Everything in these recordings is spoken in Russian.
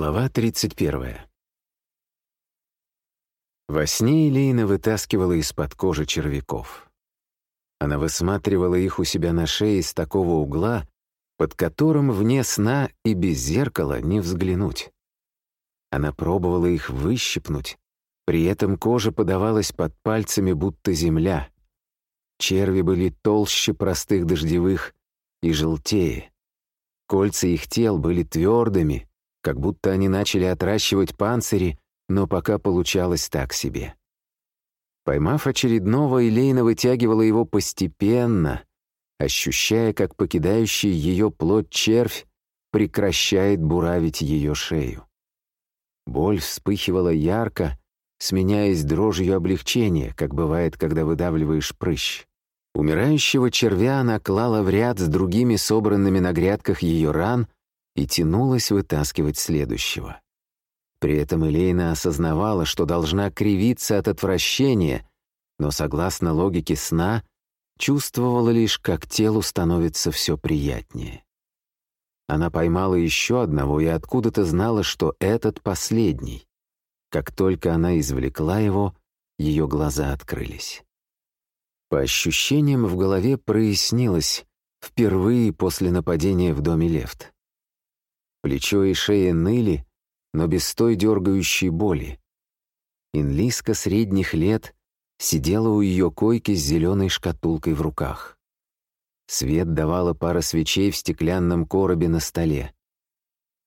Глава 31. Во сне Элейна вытаскивала из-под кожи червяков. Она высматривала их у себя на шее с такого угла, под которым вне сна и без зеркала не взглянуть. Она пробовала их выщипнуть, при этом кожа подавалась под пальцами, будто земля. Черви были толще простых дождевых и желтее. Кольца их тел были твердыми, как будто они начали отращивать панцири, но пока получалось так себе. Поймав очередного, Элейна вытягивала его постепенно, ощущая, как покидающий ее плоть червь прекращает буравить ее шею. Боль вспыхивала ярко, сменяясь дрожью облегчения, как бывает, когда выдавливаешь прыщ. Умирающего червя она клала в ряд с другими собранными на грядках ее ран — и тянулась вытаскивать следующего. При этом Элейна осознавала, что должна кривиться от отвращения, но, согласно логике сна, чувствовала лишь, как телу становится все приятнее. Она поймала еще одного и откуда-то знала, что этот последний. Как только она извлекла его, ее глаза открылись. По ощущениям в голове прояснилось впервые после нападения в доме Лефт. Плечо и шея ныли, но без той дергающей боли. Инлиска средних лет сидела у ее койки с зеленой шкатулкой в руках. Свет давала пара свечей в стеклянном коробе на столе.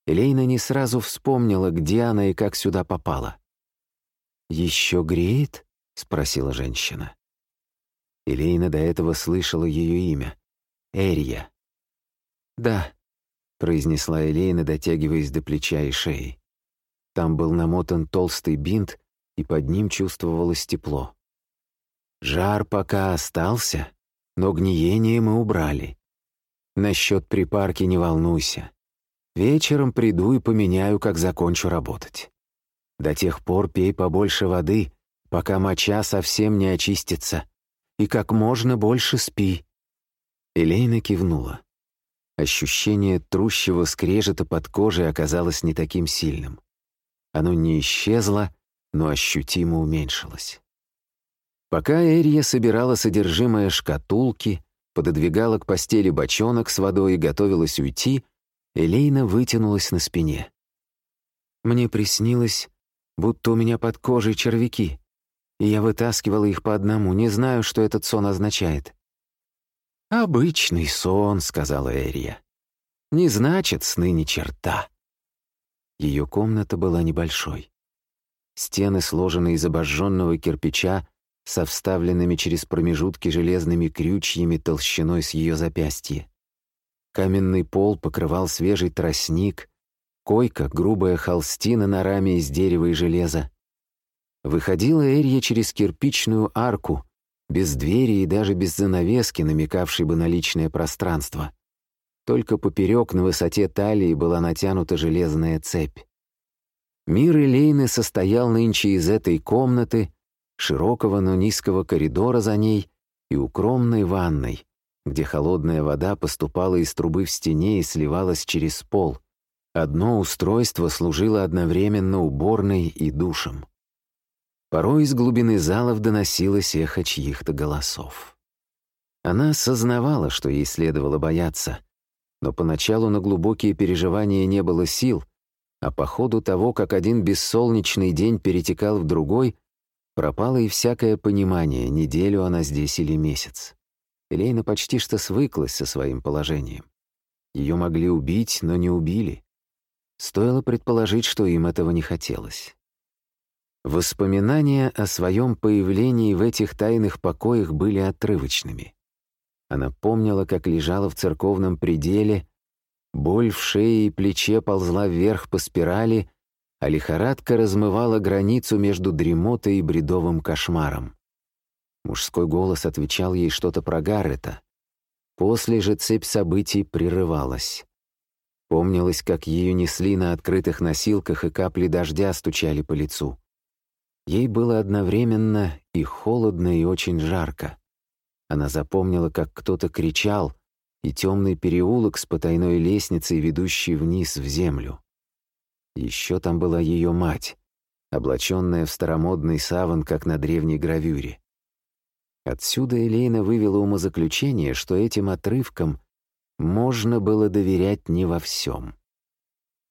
Элейна не сразу вспомнила, где она и как сюда попала. «Еще греет?» — спросила женщина. Элейна до этого слышала ее имя — Эрия. «Да», произнесла Элейна, дотягиваясь до плеча и шеи. Там был намотан толстый бинт, и под ним чувствовалось тепло. Жар пока остался, но гниение мы убрали. Насчет припарки не волнуйся. Вечером приду и поменяю, как закончу работать. До тех пор пей побольше воды, пока моча совсем не очистится, и как можно больше спи». Элейна кивнула. Ощущение трущего скрежета под кожей оказалось не таким сильным. Оно не исчезло, но ощутимо уменьшилось. Пока Эрия собирала содержимое шкатулки, пододвигала к постели бочонок с водой и готовилась уйти, Элейна вытянулась на спине. Мне приснилось, будто у меня под кожей червяки, и я вытаскивала их по одному, не знаю, что этот сон означает. «Обычный сон», — сказала Эрия. «Не значит сны ни черта». Ее комната была небольшой. Стены сложены из обожженного кирпича со вставленными через промежутки железными крючьями толщиной с ее запястья. Каменный пол покрывал свежий тростник, койка — грубая холстина на раме из дерева и железа. Выходила Эрия через кирпичную арку, без двери и даже без занавески, намекавшей бы на личное пространство. Только поперек на высоте талии была натянута железная цепь. Мир Элейны состоял нынче из этой комнаты, широкого, но низкого коридора за ней и укромной ванной, где холодная вода поступала из трубы в стене и сливалась через пол. Одно устройство служило одновременно уборной и душем. Порой из глубины залов доносилось эхо чьих-то голосов. Она осознавала, что ей следовало бояться, но поначалу на глубокие переживания не было сил, а по ходу того, как один бессолнечный день перетекал в другой, пропало и всякое понимание, неделю она здесь или месяц. Элейна почти что свыклась со своим положением. Ее могли убить, но не убили. Стоило предположить, что им этого не хотелось. Воспоминания о своем появлении в этих тайных покоях были отрывочными. Она помнила, как лежала в церковном пределе, боль в шее и плече ползла вверх по спирали, а лихорадка размывала границу между дремотой и бредовым кошмаром. Мужской голос отвечал ей что-то про Гаррета. После же цепь событий прерывалась. Помнилось, как ее несли на открытых носилках, и капли дождя стучали по лицу. Ей было одновременно и холодно, и очень жарко. Она запомнила, как кто-то кричал, и темный переулок с потайной лестницей, ведущей вниз в землю. Еще там была ее мать, облаченная в старомодный саван, как на древней гравюре. Отсюда Элейна вывела умозаключение, что этим отрывкам можно было доверять не во всем.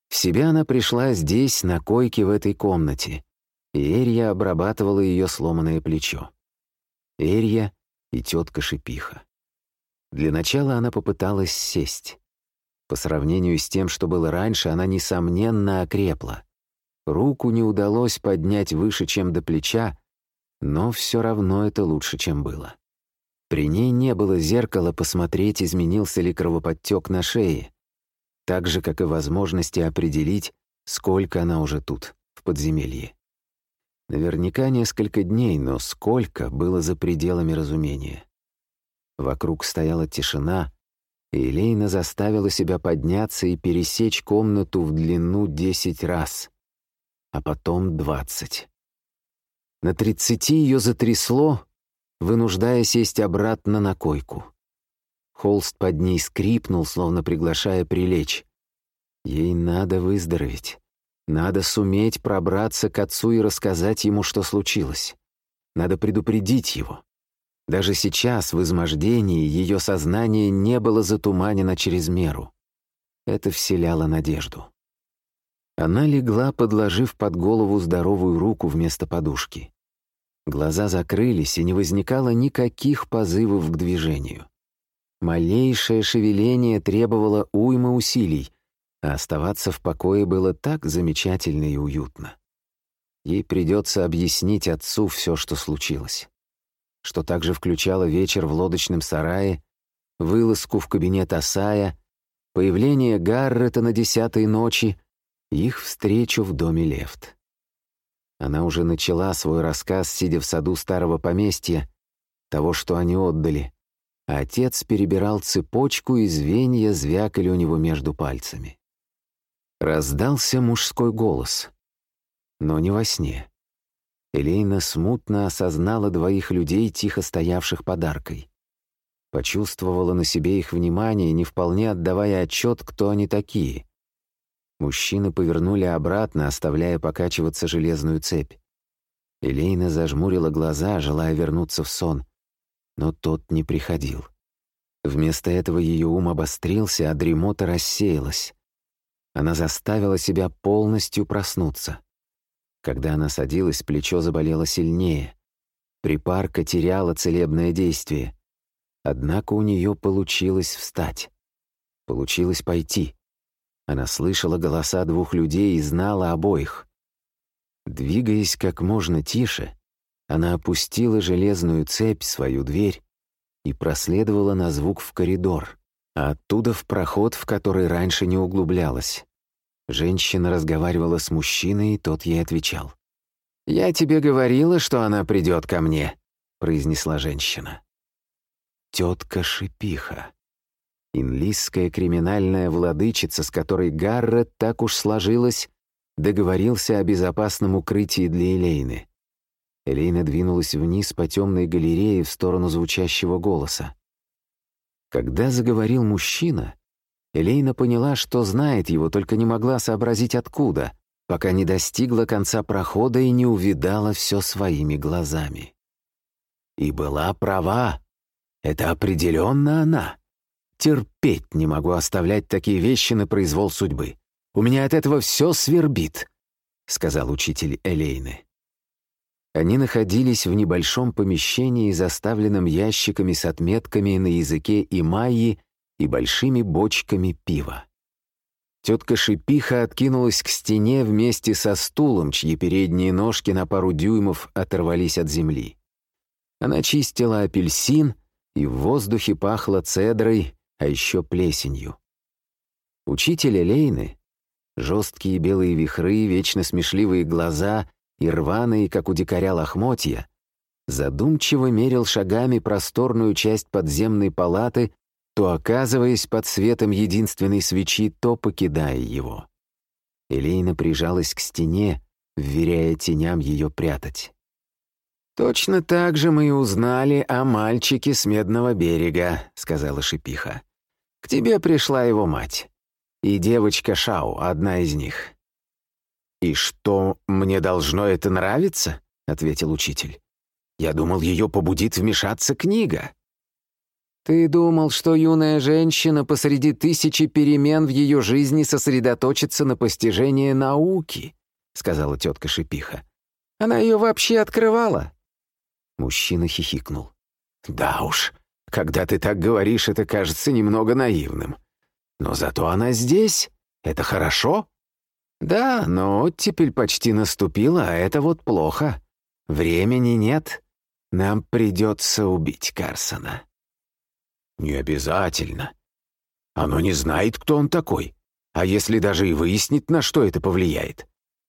В себя она пришла здесь, на койке в этой комнате, и Эрья обрабатывала ее сломанное плечо. Эрья и тетка Шипиха. Для начала она попыталась сесть. По сравнению с тем, что было раньше, она, несомненно, окрепла. Руку не удалось поднять выше, чем до плеча, но все равно это лучше, чем было. При ней не было зеркала посмотреть, изменился ли кровоподтек на шее, так же, как и возможности определить, сколько она уже тут, в подземелье. Наверняка несколько дней, но сколько было за пределами разумения. Вокруг стояла тишина, и Элейна заставила себя подняться и пересечь комнату в длину десять раз, а потом двадцать. На тридцати ее затрясло, вынуждая сесть обратно на койку. Холст под ней скрипнул, словно приглашая прилечь. Ей надо выздороветь. Надо суметь пробраться к отцу и рассказать ему, что случилось. Надо предупредить его. Даже сейчас, в измождении, ее сознание не было затуманено через меру. Это вселяло надежду. Она легла, подложив под голову здоровую руку вместо подушки. Глаза закрылись, и не возникало никаких позывов к движению. Малейшее шевеление требовало уймы усилий, а оставаться в покое было так замечательно и уютно. Ей придется объяснить отцу все, что случилось. Что также включало вечер в лодочном сарае, вылазку в кабинет Асая, появление Гаррета на десятой ночи, их встречу в доме Лефт. Она уже начала свой рассказ, сидя в саду старого поместья, того, что они отдали, а отец перебирал цепочку, и звенья звякали у него между пальцами. Раздался мужской голос, но не во сне. Элейна смутно осознала двоих людей, тихо стоявших под аркой. Почувствовала на себе их внимание, не вполне отдавая отчет, кто они такие. Мужчины повернули обратно, оставляя покачиваться железную цепь. Элейна зажмурила глаза, желая вернуться в сон, но тот не приходил. Вместо этого ее ум обострился, а дремота рассеялась. Она заставила себя полностью проснуться. Когда она садилась, плечо заболело сильнее. Припарка теряла целебное действие. Однако у нее получилось встать. Получилось пойти. Она слышала голоса двух людей и знала обоих. Двигаясь как можно тише, она опустила железную цепь, свою дверь, и проследовала на звук в коридор, а оттуда в проход, в который раньше не углублялась. Женщина разговаривала с мужчиной, и тот ей отвечал. «Я тебе говорила, что она придет ко мне», — произнесла женщина. Тетка Шипиха. Инлисская криминальная владычица, с которой Гаррет так уж сложилось, договорился о безопасном укрытии для Элейны. Элейна двинулась вниз по темной галерее в сторону звучащего голоса. Когда заговорил мужчина, Элейна поняла, что знает его, только не могла сообразить откуда, пока не достигла конца прохода и не увидала все своими глазами. И была права. Это определенно она. Терпеть не могу оставлять такие вещи на произвол судьбы. У меня от этого все свербит», — сказал учитель Элейны. Они находились в небольшом помещении, заставленном ящиками с отметками на языке и майи и большими бочками пива. Тетка Шипиха откинулась к стене вместе со стулом, чьи передние ножки на пару дюймов оторвались от земли. Она чистила апельсин, и в воздухе пахло цедрой, а еще плесенью. Учитель Элейны, жесткие белые вихры, вечно смешливые глаза и рваные, как у дикаря, лохмотья, задумчиво мерил шагами просторную часть подземной палаты, то оказываясь под светом единственной свечи, то покидая его. Элейна прижалась к стене, вверяя теням ее прятать. «Точно так же мы и узнали о мальчике с Медного берега», — сказала Шипиха. «К тебе пришла его мать. И девочка Шау, одна из них. «И что, мне должно это нравиться?» — ответил учитель. «Я думал, ее побудит вмешаться книга». «Ты думал, что юная женщина посреди тысячи перемен в ее жизни сосредоточится на постижении науки», — сказала тетка Шипиха. «Она ее вообще открывала?» Мужчина хихикнул. «Да уж, когда ты так говоришь, это кажется немного наивным. Но зато она здесь. Это хорошо?» «Да, но оттепель почти наступила, а это вот плохо. Времени нет. Нам придется убить Карсона». «Не обязательно. Оно не знает, кто он такой. А если даже и выяснит, на что это повлияет?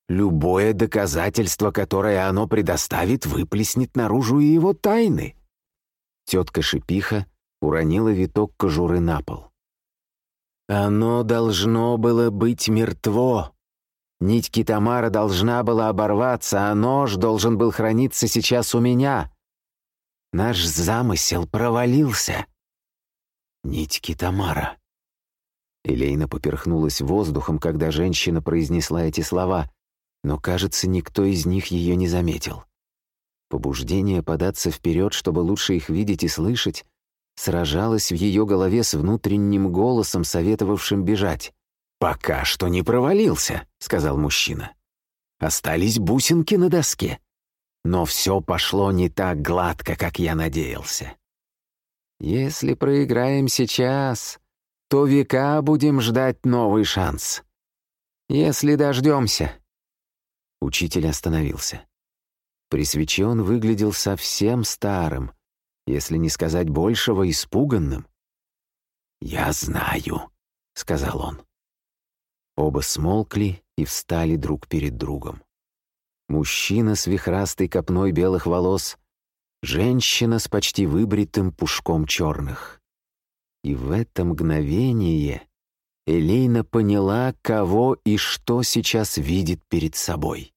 Любое доказательство, которое оно предоставит, выплеснет наружу и его тайны». Тетка Шипиха уронила виток кожуры на пол. «Оно должно было быть мертво. Нить Китамара должна была оборваться, а нож должен был храниться сейчас у меня. Наш замысел провалился». «Нить Китамара». Элейна поперхнулась воздухом, когда женщина произнесла эти слова, но, кажется, никто из них ее не заметил. Побуждение податься вперед, чтобы лучше их видеть и слышать, сражалось в ее голове с внутренним голосом, советовавшим бежать. «Пока что не провалился», — сказал мужчина. «Остались бусинки на доске. Но все пошло не так гладко, как я надеялся. Если проиграем сейчас, то века будем ждать новый шанс. Если дождемся...» Учитель остановился. При свече он выглядел совсем старым, если не сказать большего, испуганным. «Я знаю», — сказал он. Оба смолкли и встали друг перед другом. Мужчина с вихрастой копной белых волос, женщина с почти выбритым пушком черных. И в это мгновение Элейна поняла, кого и что сейчас видит перед собой.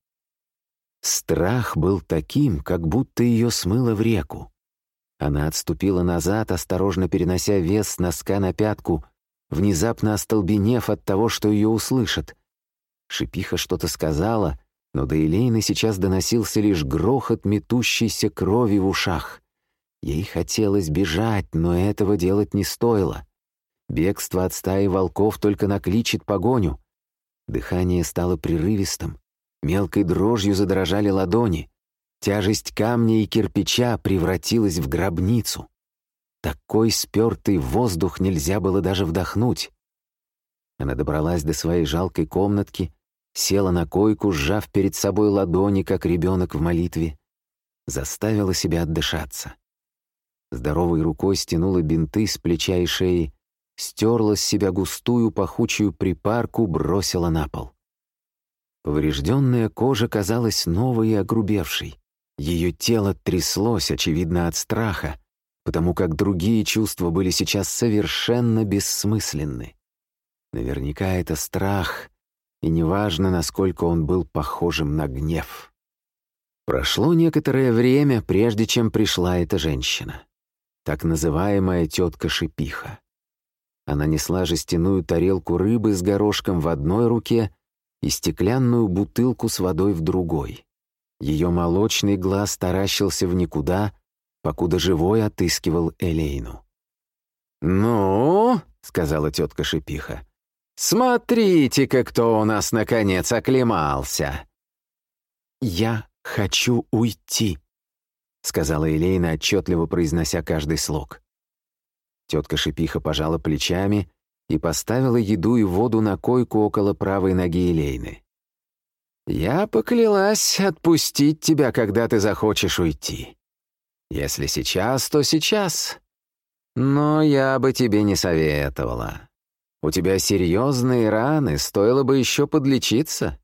Страх был таким, как будто ее смыло в реку. Она отступила назад, осторожно перенося вес носка на пятку, внезапно остолбенев от того, что ее услышат. Шипиха что-то сказала, но до Элейны сейчас доносился лишь грохот метущейся крови в ушах. Ей хотелось бежать, но этого делать не стоило. Бегство от стаи волков только накличет погоню. Дыхание стало прерывистым. Мелкой дрожью задрожали ладони. Тяжесть камня и кирпича превратилась в гробницу. Такой спертый воздух нельзя было даже вдохнуть. Она добралась до своей жалкой комнатки, села на койку, сжав перед собой ладони, как ребенок в молитве, заставила себя отдышаться. Здоровой рукой стянула бинты с плеча и шеи, стерла с себя густую пахучую припарку, бросила на пол. Поврежденная кожа казалась новой и огрубевшей. Ее тело тряслось, очевидно, от страха, потому как другие чувства были сейчас совершенно бессмысленны. Наверняка это страх, и неважно, насколько он был похожим на гнев. Прошло некоторое время, прежде чем пришла эта женщина. Так называемая тетка Шипиха. Она несла жестяную тарелку рыбы с горошком в одной руке и стеклянную бутылку с водой в другой. Ее молочный глаз таращился в никуда, покуда живой отыскивал Элейну. «Ну?» — сказала тетка Шипиха. «Смотрите-ка, кто у нас, наконец, оклемался!» «Я хочу уйти», — сказала Элейна, отчетливо произнося каждый слог. Тетка Шипиха пожала плечами и поставила еду и воду на койку около правой ноги Элейны. «Я поклялась отпустить тебя, когда ты захочешь уйти. Если сейчас, то сейчас. Но я бы тебе не советовала. У тебя серьезные раны, стоило бы еще подлечиться.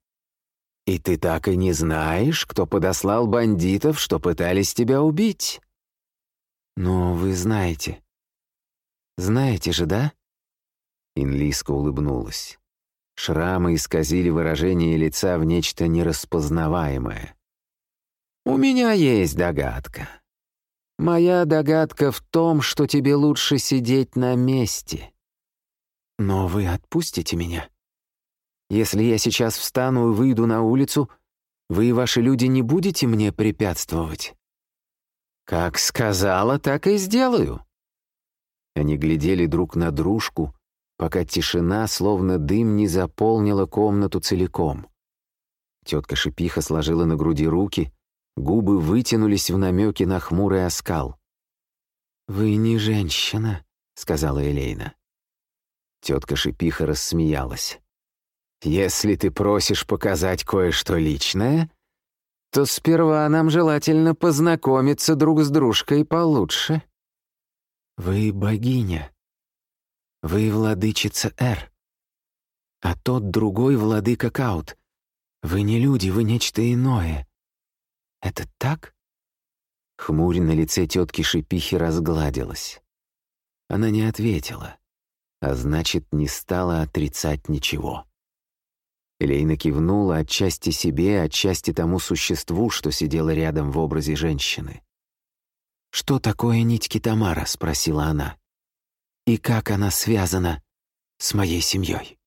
И ты так и не знаешь, кто подослал бандитов, что пытались тебя убить. Но вы знаете. Знаете же, да?» Инлиска улыбнулась. Шрамы исказили выражение лица в нечто нераспознаваемое. «У меня есть догадка. Моя догадка в том, что тебе лучше сидеть на месте. Но вы отпустите меня? Если я сейчас встану и выйду на улицу, вы и ваши люди не будете мне препятствовать?» «Как сказала, так и сделаю». Они глядели друг на дружку, пока тишина, словно дым, не заполнила комнату целиком. Тетка Шипиха сложила на груди руки, губы вытянулись в намеке на хмурый оскал. «Вы не женщина», — сказала Элейна. Тетка Шипиха рассмеялась. «Если ты просишь показать кое-что личное, то сперва нам желательно познакомиться друг с дружкой получше». «Вы богиня. Вы владычица Эр. А тот другой владыка Каут. Вы не люди, вы нечто иное. Это так?» Хмурь на лице тетки Шипихи разгладилась. Она не ответила, а значит, не стала отрицать ничего. Элейна кивнула отчасти себе, отчасти тому существу, что сидело рядом в образе женщины. «Что такое нить Китамара?» — спросила она. «И как она связана с моей семьей?»